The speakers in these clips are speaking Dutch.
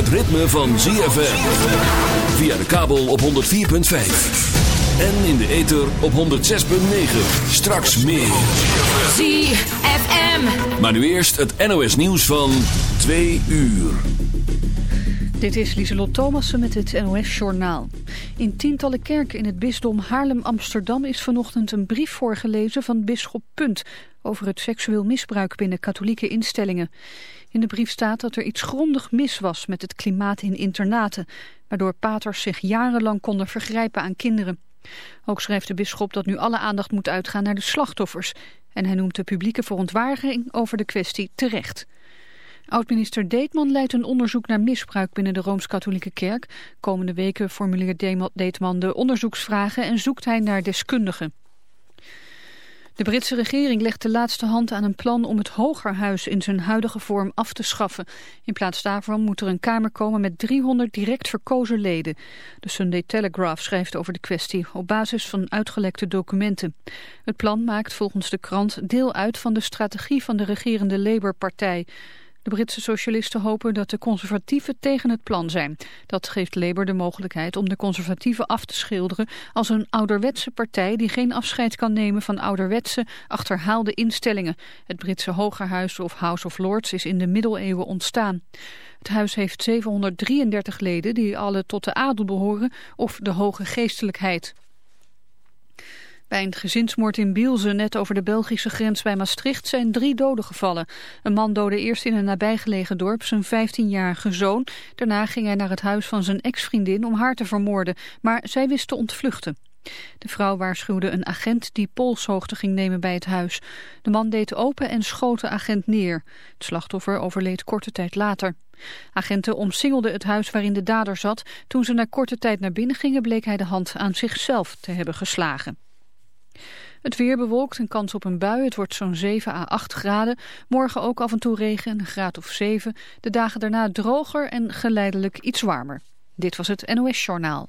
het ritme van ZFM. Via de kabel op 104.5. En in de ether op 106.9. Straks meer. ZFM. Maar nu eerst het NOS nieuws van 2 uur. Dit is Lieselot Thomassen met het NOS-journaal. In tientallen kerken in het bisdom Haarlem-Amsterdam is vanochtend een brief voorgelezen van bisschop Punt over het seksueel misbruik binnen katholieke instellingen. In de brief staat dat er iets grondig mis was met het klimaat in internaten, waardoor paters zich jarenlang konden vergrijpen aan kinderen. Ook schrijft de bisschop dat nu alle aandacht moet uitgaan naar de slachtoffers en hij noemt de publieke verontwaardiging over de kwestie terecht. Oud-minister Deetman leidt een onderzoek naar misbruik binnen de Rooms-Katholieke Kerk. Komende weken formuleert Deetman de onderzoeksvragen en zoekt hij naar deskundigen. De Britse regering legt de laatste hand aan een plan om het Hogerhuis in zijn huidige vorm af te schaffen. In plaats daarvan moet er een kamer komen met 300 direct verkozen leden. De Sunday Telegraph schrijft over de kwestie op basis van uitgelekte documenten. Het plan maakt volgens de krant deel uit van de strategie van de regerende Labour-partij. De Britse socialisten hopen dat de conservatieven tegen het plan zijn. Dat geeft Labour de mogelijkheid om de conservatieven af te schilderen als een ouderwetse partij die geen afscheid kan nemen van ouderwetse, achterhaalde instellingen. Het Britse Hogerhuis of House of Lords is in de middeleeuwen ontstaan. Het huis heeft 733 leden die alle tot de adel behoren of de hoge geestelijkheid. Bij een gezinsmoord in Bielze, net over de Belgische grens bij Maastricht, zijn drie doden gevallen. Een man doodde eerst in een nabijgelegen dorp zijn 15-jarige zoon. Daarna ging hij naar het huis van zijn ex-vriendin om haar te vermoorden, maar zij wist te ontvluchten. De vrouw waarschuwde een agent die polshoogte ging nemen bij het huis. De man deed open en schoot de agent neer. Het slachtoffer overleed korte tijd later. Agenten omsingelden het huis waarin de dader zat. Toen ze na korte tijd naar binnen gingen bleek hij de hand aan zichzelf te hebben geslagen. Het weer bewolkt en kans op een bui. Het wordt zo'n 7 à 8 graden. Morgen ook af en toe regen, een graad of 7. De dagen daarna droger en geleidelijk iets warmer. Dit was het NOS Journaal.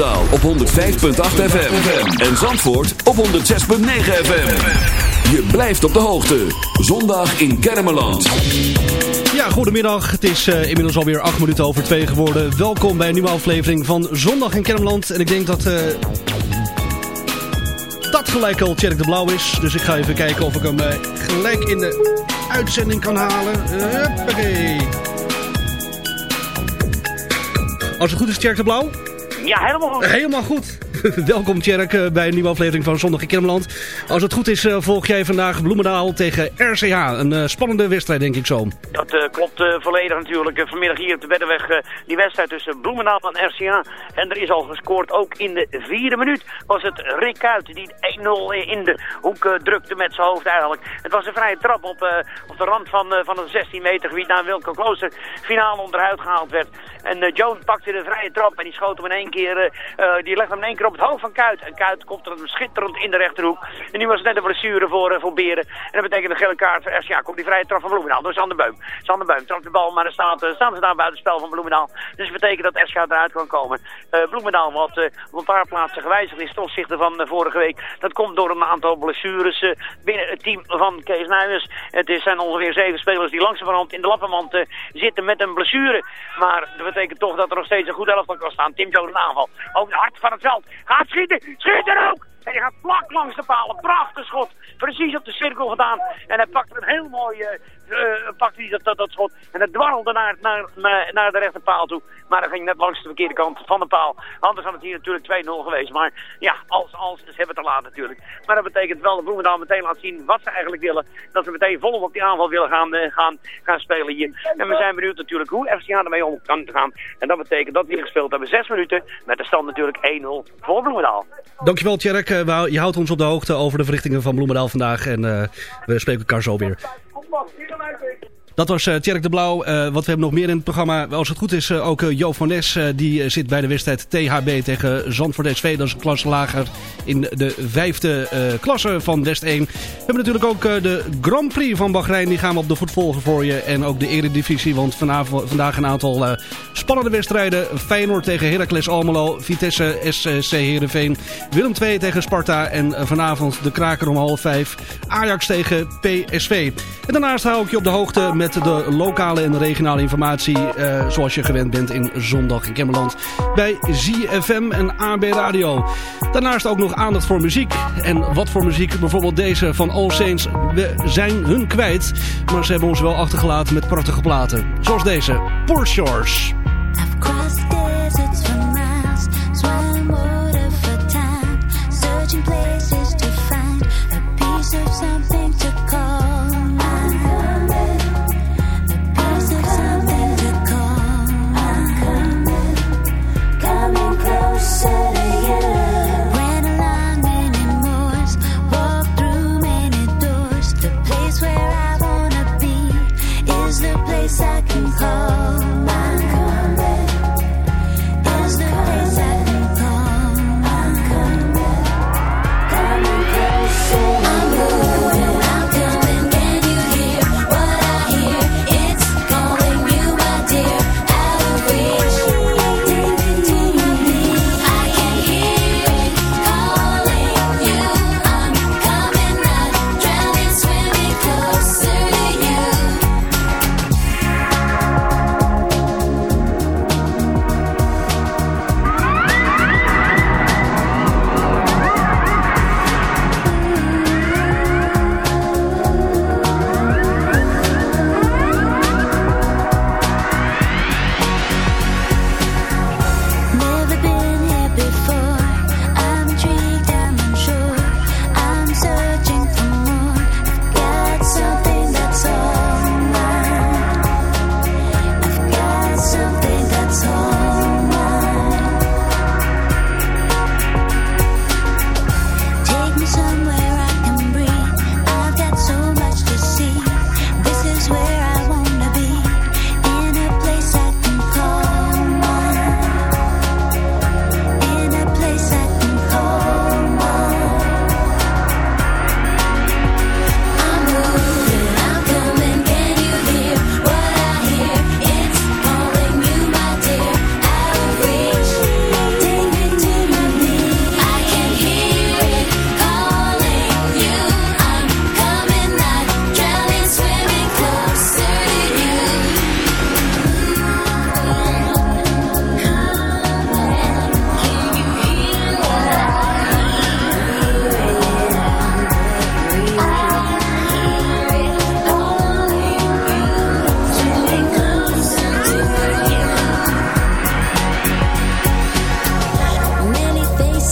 Op 105.8 FM. En Zandvoort op 106.9 FM. Je blijft op de hoogte. Zondag in Kennemerland. Ja, goedemiddag. Het is eh, inmiddels alweer 8 minuten over 2 geworden. Welkom bij een nieuwe aflevering van Zondag in Kennemerland. En ik denk dat eh, dat gelijk al Tjerk de Blauw is. Dus ik ga even kijken of ik hem eh, gelijk in de uitzending kan halen. Huppakee. Als het goed is, Tjerk de Blauw? Ja, helemaal goed. Helemaal goed. Welkom Tjerk eh, bij een nieuwe aflevering van Zondag in Kennemerland. Als het goed is, eh, volg jij vandaag Bloemendaal tegen RCH. Een eh, spannende wedstrijd, denk ik zo. Dat klopt eh, volledig natuurlijk. Vanmiddag hier op de Beddenweg die wedstrijd tussen Bloemendaal en RCA. En er is al gescoord, ook in de vierde minuut was het Rick Kuit die 1-0 in de hoek drukte met zijn hoofd eigenlijk. Het was een vrije trap op, op de rand van, van het 16 meter gebied naar Wilco Klooster finale onderuit gehaald werd. En Joan pakte de vrije trap en die schoot hem in één keer, die legde hem in één keer op het hoofd van Kuit. En Kuit komt er schitterend in de rechterhoek. En nu was net een blessure voor, eh, voor Beren. En dat betekent een gele kaart voor RCA. Komt die vrije trap van Bloemendaal door Sander Beum. Sander Beum trapt de bal, maar er staat, eh, staan ze daar buiten het spel van Bloemendaal. Dus dat betekent dat RCA eruit kan komen. Eh, Bloemendaal wat een paar plaatsen gewijzigd is ten opzichte van vorige week. Dat komt door een aantal blessures binnen het team van Kees Nijmers. Het is, zijn ongeveer zeven spelers die langzamerhand in de lappenmand zitten met een blessure. Maar dat betekent toch dat er nog steeds een goed elftal kan staan. Tim Jones aanval. Ook het hart van het veld. Gaat schieten. Schieten ook! En die gaat vlak langs de palen. Prachtig schot. Precies op de cirkel gedaan. En hij pakt een heel mooi... eh eh, pakt hij dat, dat, dat schot. En het dwarrelde naar, naar, naar, de rechterpaal toe. Maar dat ging net langs de verkeerde kant van de paal. Anders had het hier natuurlijk 2-0 geweest. Maar ja, als, als, ze hebben te laat natuurlijk. Maar dat betekent wel dat Bloemendaal meteen laat zien wat ze eigenlijk willen. Dat ze meteen volop op die aanval willen gaan, eh, gaan, gaan spelen hier. En we zijn benieuwd natuurlijk hoe FCA ermee om kan gaan. En dat betekent dat we hier gespeeld hebben. Zes minuten met de stand natuurlijk 1-0 voor Bloemendaal. Dankjewel Tjerk. Eh, Je houdt ons op de hoogte over de verrichtingen van Bloemendaal vandaag. En we spreken elkaar zo weer. See You know what Dat was eh, Tjerk de Blauw. Eh, wat we hebben nog meer in het programma. Als het goed is, eh, ook uh, Jo van Nes. die zit bij de wedstrijd THB tegen Zandvoort SV. Dat is een klasse lager in de vijfde klasse van West 1. We hebben natuurlijk ook de Grand Prix van Bahrein. Die gaan we op de voet volgen voor je. En ook de eredivisie. Want vanavond, vandaag een aantal spannende wedstrijden. Feyenoord tegen Heracles Almelo. Vitesse SC Heerenveen. Willem 2 tegen Sparta. En vanavond de kraker om half vijf. Ajax tegen PSV. En daarnaast hou ik je op de hoogte met de lokale en regionale informatie. eh, zoals je gewend bent in Zondag in Kemmerland. Bij ZFM en AB Radio. Daarnaast ook nog aandacht voor muziek. En wat voor muziek? Bijvoorbeeld deze van All Saints. We zijn hun kwijt. Maar ze hebben ons wel achtergelaten met prachtige platen. Zoals deze. Porsche Shores.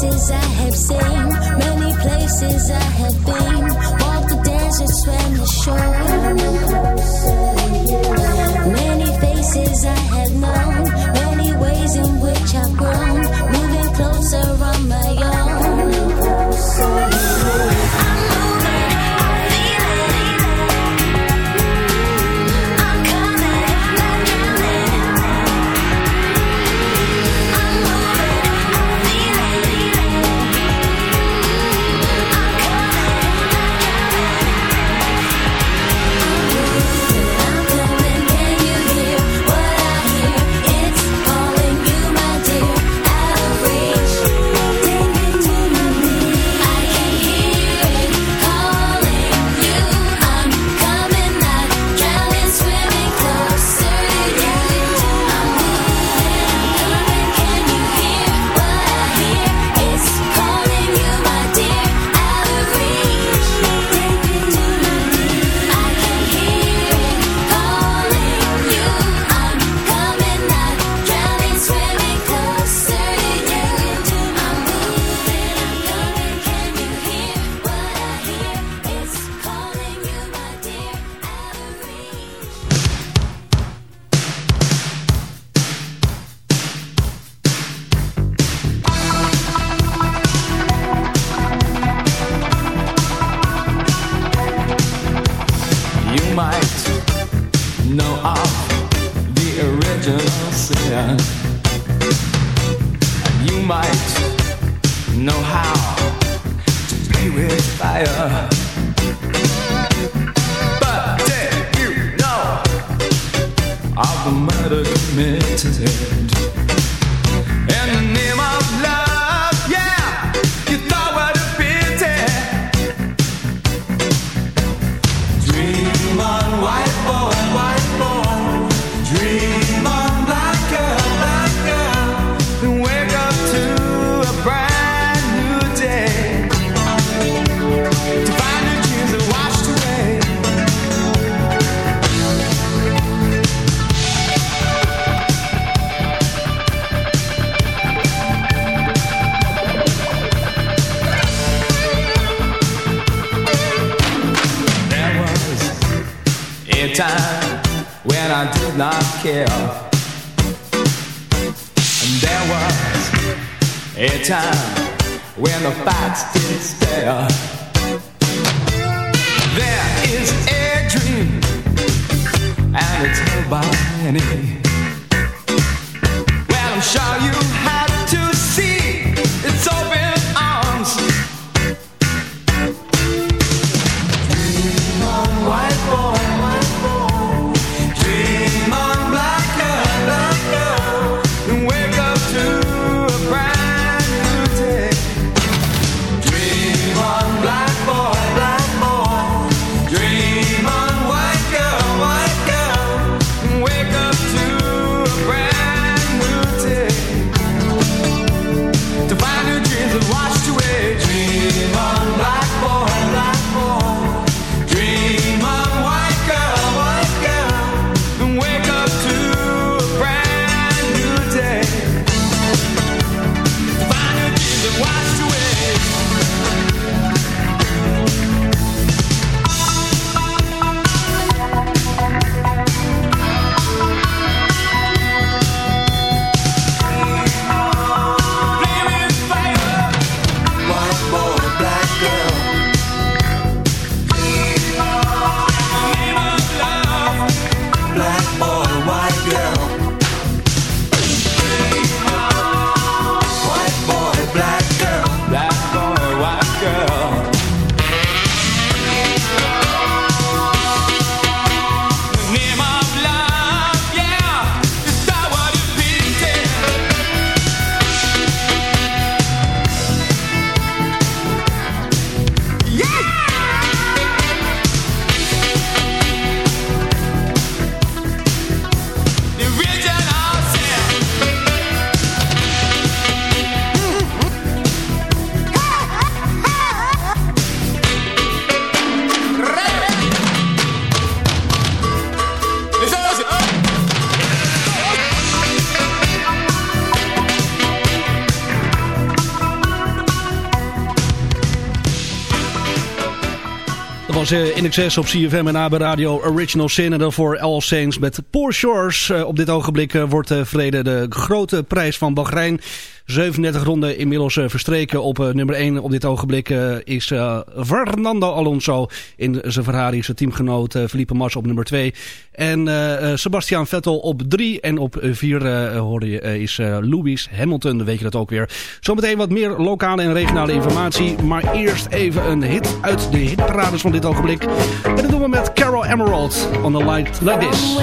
places I have seen, many places I have been. Walked the deserts swam the shore. 진짜요? In excess op CFM en AB Radio Original Sin. En daarvoor All Saints met Poor Shores. Eh, op dit ogenblik eh, wordt uh, verreden de grote prijs van Bahrein. 37 ronden inmiddels uh, verstreken. Op uh, nummer 1 op dit ogenblik uh, is Fernando Alonso in zijn Ferrari. Zijn teamgenoot Felipe Massa op nummer 2. En Sebastian Vettel op 3. En op 4 hoorde je, is Lewis Hamilton. Weet je dat ook weer. Zometeen wat meer lokale en regionale informatie. Maar eerst even een hit uit de hitparades van dit ogenblik. En dat doen we met Carol Emerald. On the light like this.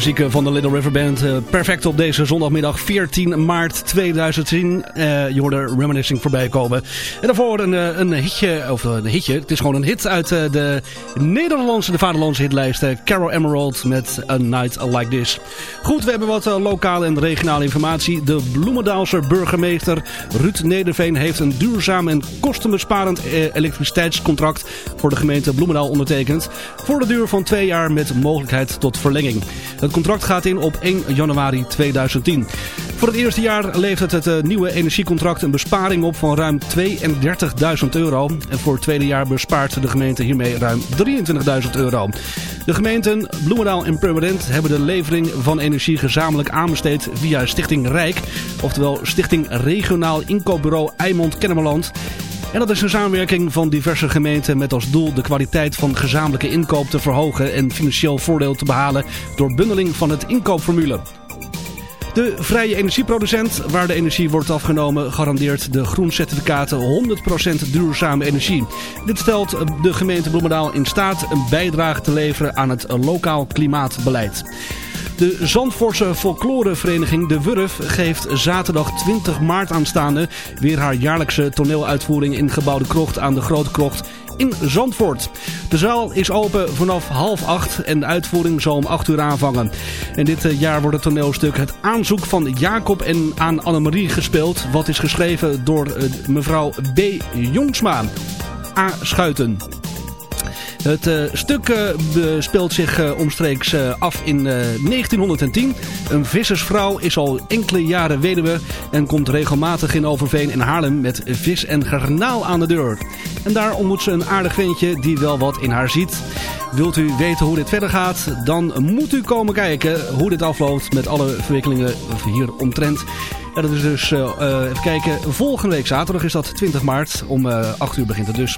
Muziek eh, van de Little River Band. eh, perfect op deze zondagmiddag 14 maart 2010. Eh je hoorde Reminiscing voorbij komen. En daarvoor een, een hitje, of een hitje, het is gewoon een hit uit de Nederlandse, de vaderlandse hitlijst. Carol Emerald met A Night Like This. Goed, we hebben wat lokale en regionale informatie. De Bloemendaalse burgemeester Ruud Nederveen heeft een duurzaam en kostenbesparend elektriciteitscontract voor de gemeente Bloemendaal ondertekend. Voor de duur van twee jaar met mogelijkheid tot verlenging. Contract gaat in op 1 januari 2010. Voor het eerste jaar levert het eh, nieuwe energiecontract een besparing op van ruim 32.000 euro. En voor het tweede jaar bespaart de gemeente hiermee ruim 23.000 euro. De gemeenten Bloemendaal en Purmerend hebben de levering van energie gezamenlijk aanbesteed via Stichting Rijk. Oftewel Stichting Regionaal Inkoopbureau Eimond-Kennemerland. En dat is een samenwerking van diverse gemeenten met als doel de kwaliteit van gezamenlijke inkoop te verhogen en financieel voordeel te behalen door bundeling van het inkoopformule. De vrije energieproducent, waar de energie wordt afgenomen, garandeert de groencertificaten 100% duurzame energie. Dit stelt de gemeente Bloemendaal in staat een bijdrage te leveren aan het lokaal klimaatbeleid. De Zandvoortse folklorevereniging De Wurf geeft zaterdag 20 maart aanstaande weer haar jaarlijkse toneeluitvoering in gebouwde krocht aan de Grote Krocht in Zandvoort. De zaal is open vanaf half acht en de uitvoering zal om acht uur aanvangen. En dit eh, jaar wordt het toneelstuk Het aanzoek van Jacob en aan Annemarie gespeeld. Wat is geschreven door eh, mevrouw B. Jongsma. A. Schuiten. Het eh, stuk eh, speelt zich eh, omstreeks af in eh, 1910. Een vissersvrouw is al enkele jaren weduwe en komt regelmatig in Overveen en Haarlem met vis en garnaal aan de deur. En daar ontmoet ze een aardig ventje die wel wat in haar ziet. Wilt u weten hoe dit verder gaat, dan moet u komen kijken hoe dit afloopt met alle verwikkelingen hier. En dat is dus, even kijken, volgende week zaterdag is dat 20 maart. Om eh 8 uur begint het dus.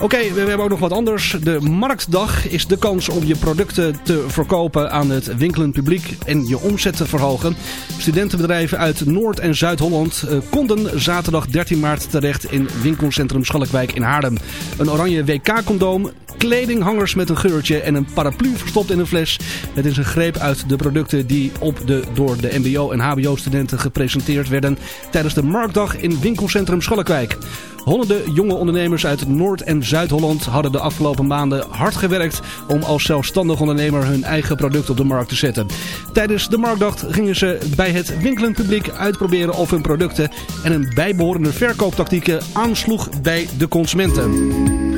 Oké, we hebben ook nog wat anders. De Marktdag is de kans om je producten te verkopen aan het winkelend publiek en je omzet te verhogen. Studentenbedrijven uit Noord- en Zuid-Holland eh, konden zaterdag 13 maart terecht in winkelcentrum Schalkwijk in Haarlem. Een oranje WK-condoom, kledinghangers met een geurtje en een paraplu verstopt in een fles. Het is een greep uit de producten die op de, door de mbo- en hbo-studenten gepresenteerd werden tijdens de Marktdag in winkelcentrum Schalkwijk. Honderden jonge ondernemers uit Noord- en Zuid-Holland hadden de afgelopen maanden hard gewerkt om als zelfstandig ondernemer hun eigen product op de markt te zetten. Tijdens de marktdag gingen ze bij het winkelend publiek uitproberen of hun producten en hun bijbehorende verkooptactieken aansloeg bij de consumenten.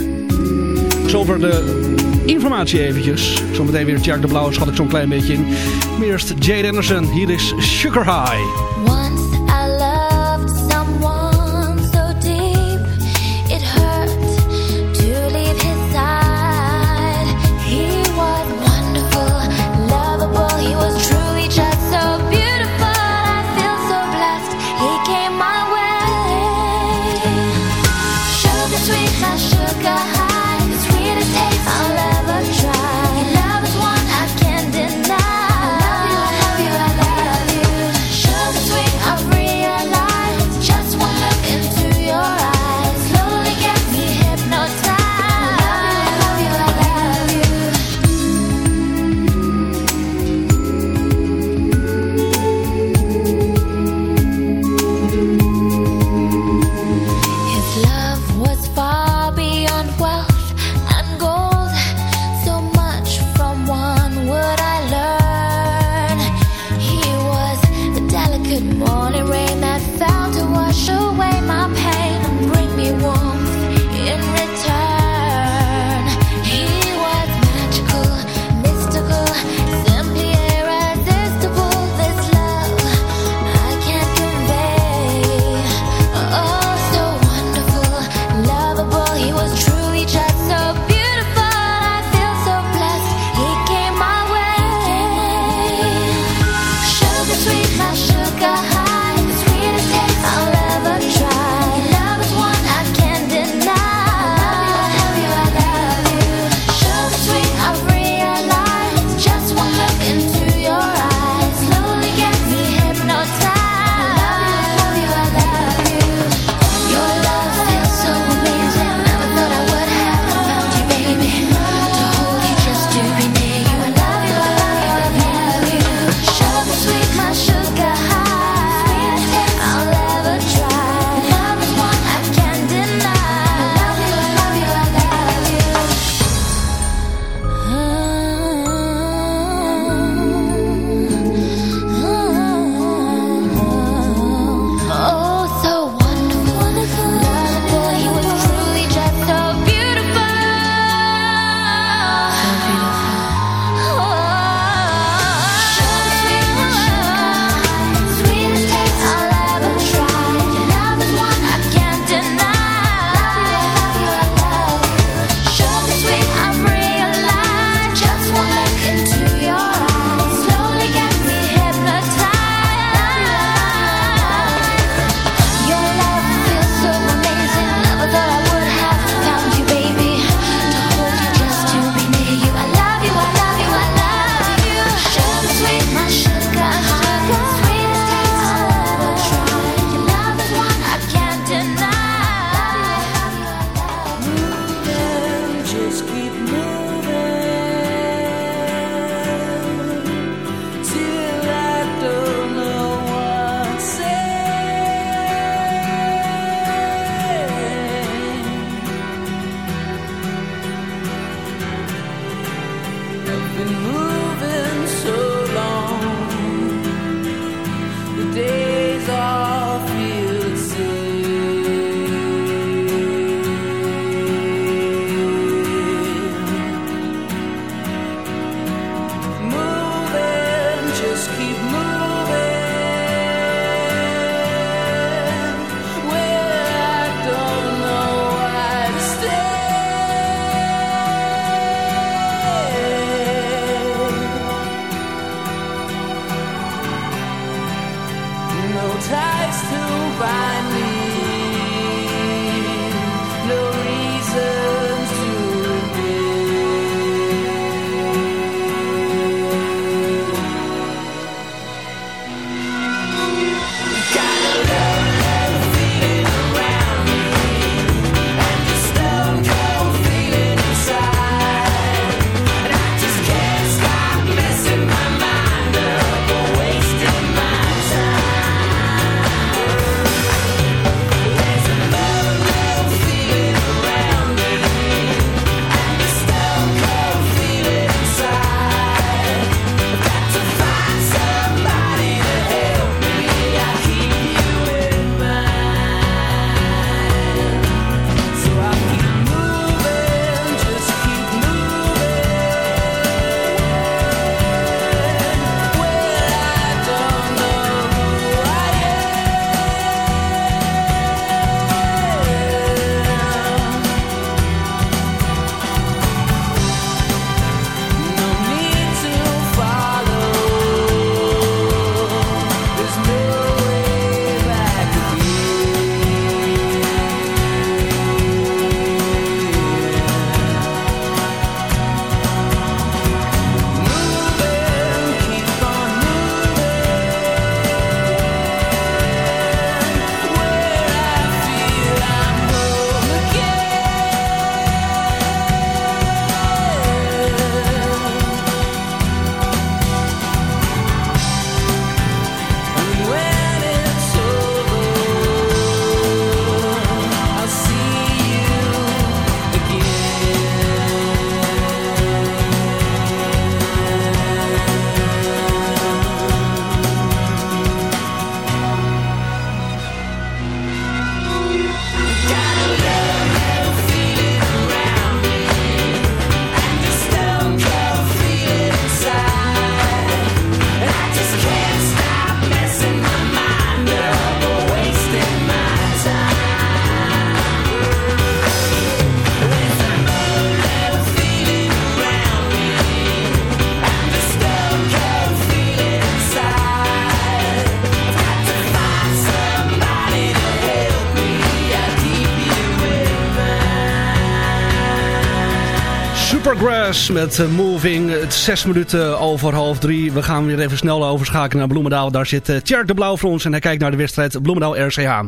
Zover de informatie eventjes. Zometeen weer Jack de Blauw schat ik zo'n klein beetje in. Maar eerst Jade Anderson, hier is Sugar High. Met eh, Moving. Het zes minuten over half drie. We gaan weer even snel overschakelen naar Bloemendaal. Daar zit uh, Tjerk de Blauw voor ons en hij kijkt naar de wedstrijd Bloemendaal-RCH.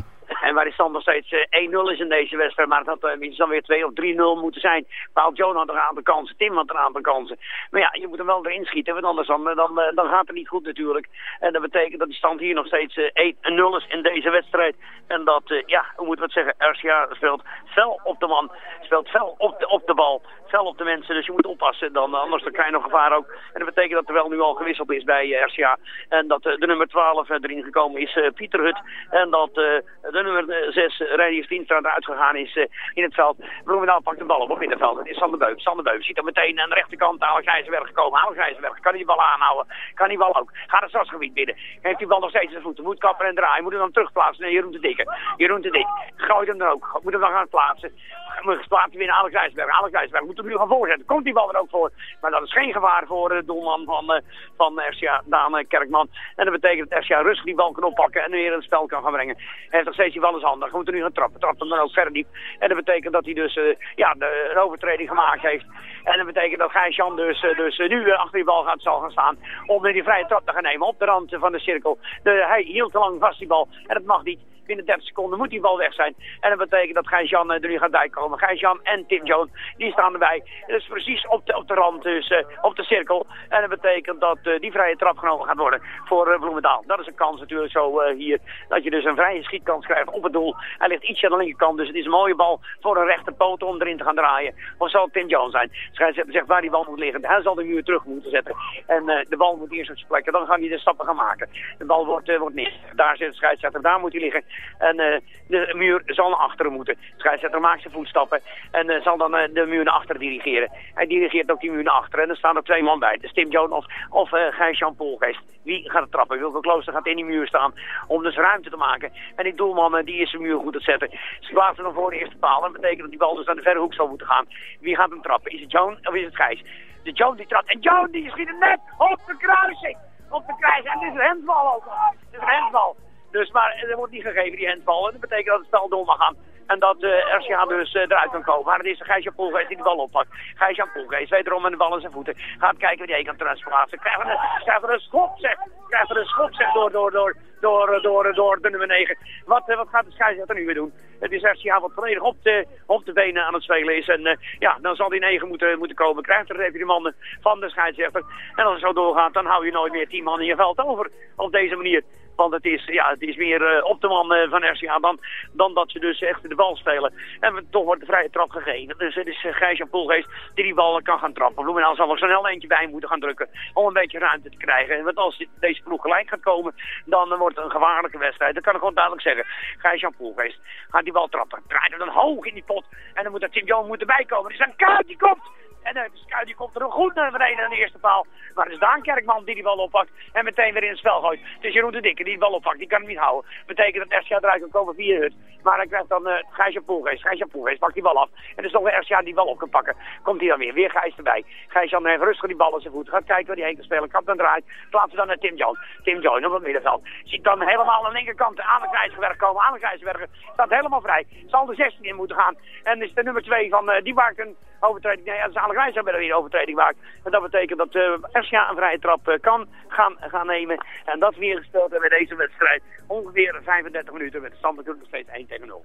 Waar de stand nog steeds eh, 1-0 is in deze wedstrijd. Maar dat had eh, dan weer 2 of 3-0 moeten zijn. Paul Joan had een aantal kansen. Tim had een aantal kansen. Maar ja, je moet hem wel erin schieten. Want anders dan, dan, eh, dan gaat het niet goed natuurlijk. En dat betekent dat die stand hier nog steeds eh, 1-0 is in deze wedstrijd. En dat, eh, ja, hoe moet het zeggen? RCA speelt fel op de man. Speelt fel op de, op de bal. Fel op de mensen. Dus je moet oppassen. Dan, anders dan krijg je nog gevaar ook. En dat betekent dat er wel nu al gewisseld is bij eh, RCA. En dat eh, de nummer 12 erin gekomen is eh, Pieter Hut. En dat eh, de nummer 6 uh, Reinier Stienstra eruit gegaan is eh, in het veld. Bloemendaal pakt de bal op op middenveld. Het is Sander Beuf. Sander ziet er meteen aan de rechterkant Alex IJzerberg gekomen. Alex IJzerberg kan die bal aanhouden. Kan die bal ook. Gaat het stadsgebied binnen. Heeft die bal nog steeds in de voeten. Moet kappen en draaien. Moet hem dan terugplaatsen naar Jeroen de Dikke. Jeroen de Dik. Gooit hem dan ook. Moet hem dan gaan plaatsen. Moet plaatsen naar Alex IJzerberg. Alex moet hem nu gaan voorzetten. Komt die bal er ook voor. Maar dat is geen gevaar voor de doelman van, uh, van RCA, Daan Kerkman. En dat betekent dat RCA rustig die bal kan oppakken en weer in het spel kan gaan brengen. Hij heeft nog steeds die bal in zijn handen. Hij moet er nu gaan trappen. Trapt hem dan ook verder diep. En dat betekent dat hij dus uh, ja, de, een overtreding gemaakt heeft. En dat betekent dat Gijs-Jan dus, dus nu achter die bal gaat, zal gaan staan. Om die vrije trap te gaan nemen op de rand van de cirkel. De, hij hield te lang vast die bal. En dat mag niet binnen 30 seconden moet die bal weg zijn. En dat betekent dat Gijs-Jan er nu gaat bijkomen. Gijs-Jan en Tim Jones, die staan erbij. Dus precies op de, op de rand, dus uh, op de cirkel. En dat betekent dat uh, die vrije trap genomen gaat worden voor Bloemendaal. Dat is een kans natuurlijk zo hier, dat je dus een vrije schietkans krijgt op het doel. Hij ligt ietsje aan de linkerkant, dus het is een mooie bal voor een rechterpoot om erin te gaan draaien. Of zal Tim Jones zijn? Scheidsrechter zegt waar die bal moet liggen. Hij zal de muur terug moeten zetten. En de bal moet eerst op zijn plek. Dan gaan hij de stappen gaan maken. De bal wordt, wordt neer. Daar zit de scheidsrechter, daar moet hij liggen. En uh, de muur zal naar achteren moeten. De scheidsrechter maakt zijn voetstappen en uh, zal dan uh, de muur naar achteren dirigeren. Hij dirigeert ook die muur naar achteren en er staan er twee man bij. Dus Tim Jones of, of Gijs-Jan Poelgeest. Wie gaat het trappen? Wilco Klooster gaat in die muur staan om dus ruimte te maken. En die doelman die is de muur goed te zetten. Ze plaatsen dan voor de eerste paal. Dat betekent dat die bal dus naar de verre hoek zal moeten gaan. Wie gaat hem trappen? Is het Joan of is het Gijs? De Joan die trapt. En Joan die schiet hem net op de kruising. Op de kruising. En dit is een handbal ook. Dit is een. Dus, maar er wordt niet gegeven, die handbal. En dat betekent dat het spel door mag gaan. En dat uh, RCA dus uh, eruit kan komen. Maar het is Gijs-Jan Poelgeest die de bal oppakt. Gijs-Jan Poelgeest wederom met de bal in zijn voeten. Gaat kijken wie die kan transplaatsen. Krijgt er een, krijgt er een schop, zeg. Krijgt er een schop, zeg, door, door, door, door, door, door de nummer 9. Wat, wat gaat de scheidsrechter nu weer doen? Het is RCA wat volledig op de, op de benen aan het spelen is. En ja, dan zal die 9 moeten, moeten komen. Krijgt er even die mannen van de scheidsrechter. En als het zo doorgaat, dan hou je nooit meer 10 man in je veld over. Op deze manier. Want het is, ja, het is meer uh, op de man uh, van RCA dan, dan dat ze dus echt de bal spelen. En toch wordt de vrije trap gegeven. Dus het is uh, Gijs-Jan Poelgeest die die bal kan gaan trappen. Bloemendaal zal er snel eentje bij moeten gaan drukken om een beetje ruimte te krijgen. Want als deze ploeg gelijk gaat komen, dan wordt het een gevaarlijke wedstrijd. Dat kan ik gewoon duidelijk zeggen. Gijs-Jan Poelgeest gaat die bal trappen. Draait hem dan hoog in die pot. En dan moet er Tim Jones moeten bijkomen. Er is een kaart die komt. En de scout die komt er goed naar beneden aan de eerste paal. Maar het is Daan Kerkman die die bal oppakt. En meteen weer in het spel gooit. Het is Jeroen de Dikke die die bal oppakt. Die kan hem niet houden. Betekent dat RCA eruit kan komen via Hut. Maar hij krijgt dan uh, Gijsja Poelgeest. Gijsja Poelgeest pakt die bal af. En het is nog RCA die bal op kan pakken. Komt hij dan weer. Weer Gijs erbij. Gijs dan heeft rustig die bal in zijn voet. Gaat kijken waar hij heen kan spelen. Kap dan draait. Plaatsen dan naar Tim Jones. Tim Jones op het middenveld. Ziet dan helemaal aan de linkerkant aan de Krijsgewerk komen. Aan de. Staat helemaal vrij. Zal de 16 in moeten gaan. En is de nummer 2 van uh, die maakt een overtreding. Nee, dat is Alex Rijs weer overtreding maakt. En dat betekent dat uh, een vrije trap uh, kan gaan, gaan nemen. En dat weer gespeeld hebben bij deze wedstrijd. Ongeveer 35 minuten met de stand natuurlijk nog steeds 1 tegen 0.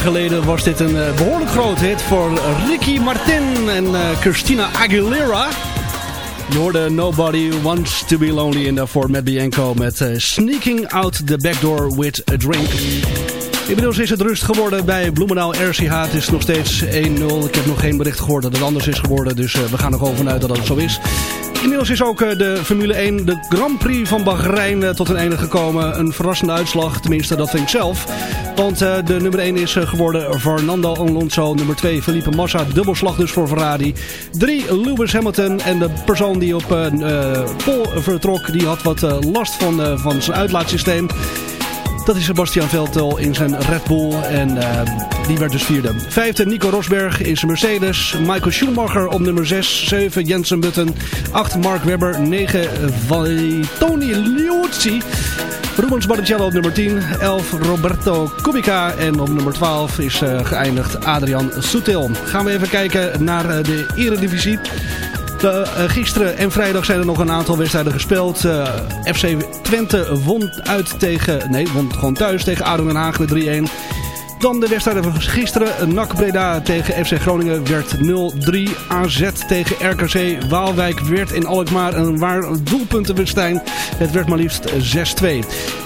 Geleden was dit een eh, behoorlijk groot hit voor Ricky Martin en eh, Christina Aguilera. Je hoorde Nobody Wants to Be Lonely in daarvoor met Bianco met eh, Sneaking Out the Backdoor with a Drink. Inmiddels is het rust geworden bij Bloemendaal RCH. Het is nog steeds 1-0. Ik heb nog geen bericht gehoord dat het anders is geworden. Dus we gaan er gewoon vanuit dat het zo is. Inmiddels is ook eh, de Formule 1, de Grand Prix van Bahrein, eh, tot een einde gekomen. Een verrassende uitslag, tenminste dat vind ik zelf. Want eh, de nummer 1 is geworden Fernando Alonso. Nummer 2 Felipe Massa, dubbelslag dus voor Ferrari. 3 Lewis Hamilton. En de persoon die op uh, pol vertrok, die had wat last van, uh, van zijn uitlaatsysteem. Dat is Sebastian Vettel in zijn Red Bull. En uh, die werd dus vierde. Vijfde Nico Rosberg in zijn Mercedes. Michael Schumacher op nummer 6. 7 Jensen Button. 8 Mark Webber. 9 Tony Liuzzi. Rubens Barrichello op nummer 10, 11 Roberto Kubica en op nummer 12 is eh, geëindigd Adrian Soetil. Gaan we even kijken naar eh, de eredivisie. De, eh, gisteren en vrijdag zijn er nog een aantal wedstrijden gespeeld. Eh, FC Twente won uit tegen, nee, won gewoon thuis tegen ADO Den Haag met 3-1. Dan de wedstrijden van gisteren. NAC Breda tegen FC Groningen werd 0-3. AZ tegen RKC Waalwijk werd in Alkmaar een waar doelpuntenwedstrijd. Het werd maar liefst 6-2.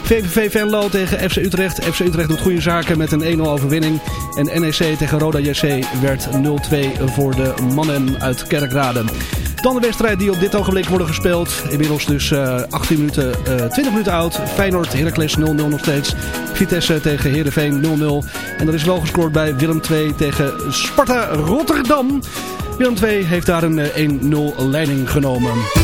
VVV Venlo tegen FC Utrecht. FC Utrecht doet goede zaken met een 1-0 overwinning. En NEC tegen Roda JC werd 0-2 voor de mannen uit Kerkrade. Dan de wedstrijd die op dit ogenblik worden gespeeld. Inmiddels dus eh 18 minuten, eh 20 minuten oud. Feyenoord, Heracles 0-0 nog steeds. Vitesse tegen Heerenveen 0-0. En er is wel gescoord bij Willem 2 tegen Sparta Rotterdam. Willem 2 heeft daar een eh, 1-0 leiding genomen.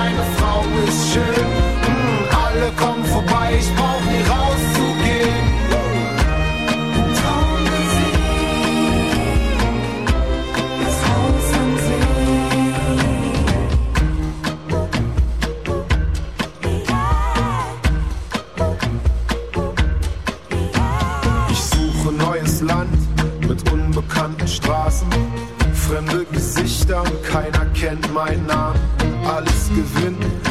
Frau ist schön. Hm, alle kommen vorbei, ich brauch nie rauszugehen. Ich suche neues Land mit unbekannten Straßen, fremde Gesichter und keiner kennt meinen Namen. Alles gewinnen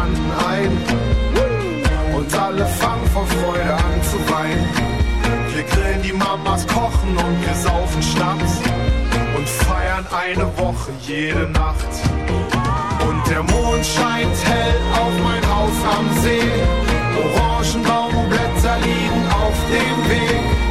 wir saufen Schnaps und feiern eine Woche jede Nacht. Und der Mond scheint hell auf mein Haus am See. Orangenbaumblätter liegen auf dem Weg.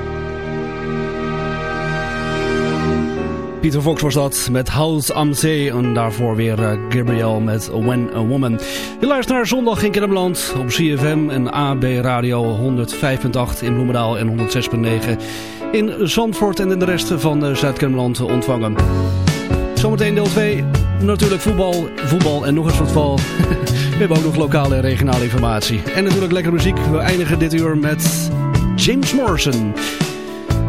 Pieter Fox was dat met House am Zee. En daarvoor weer eh, Gabriel met When a Woman. Je luistert naar Zondag in Kennemerland op CFM en AB Radio 105.8 in Bloemendaal en 106.9 in Zandvoort en in de rest van eh, Zuid-Kennemerland ontvangen. Zometeen deel 2. Natuurlijk voetbal, voetbal en nog eens voetbal. We hebben ook nog lokale en regionale informatie. En natuurlijk lekkere muziek. We eindigen dit uur met James Morrison.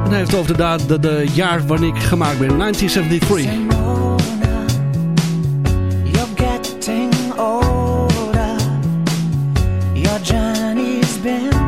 En hij heeft over de, de, de jaar wanneer ik gemaakt ben. 1973. You're getting older. Your journey's been